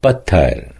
Pathar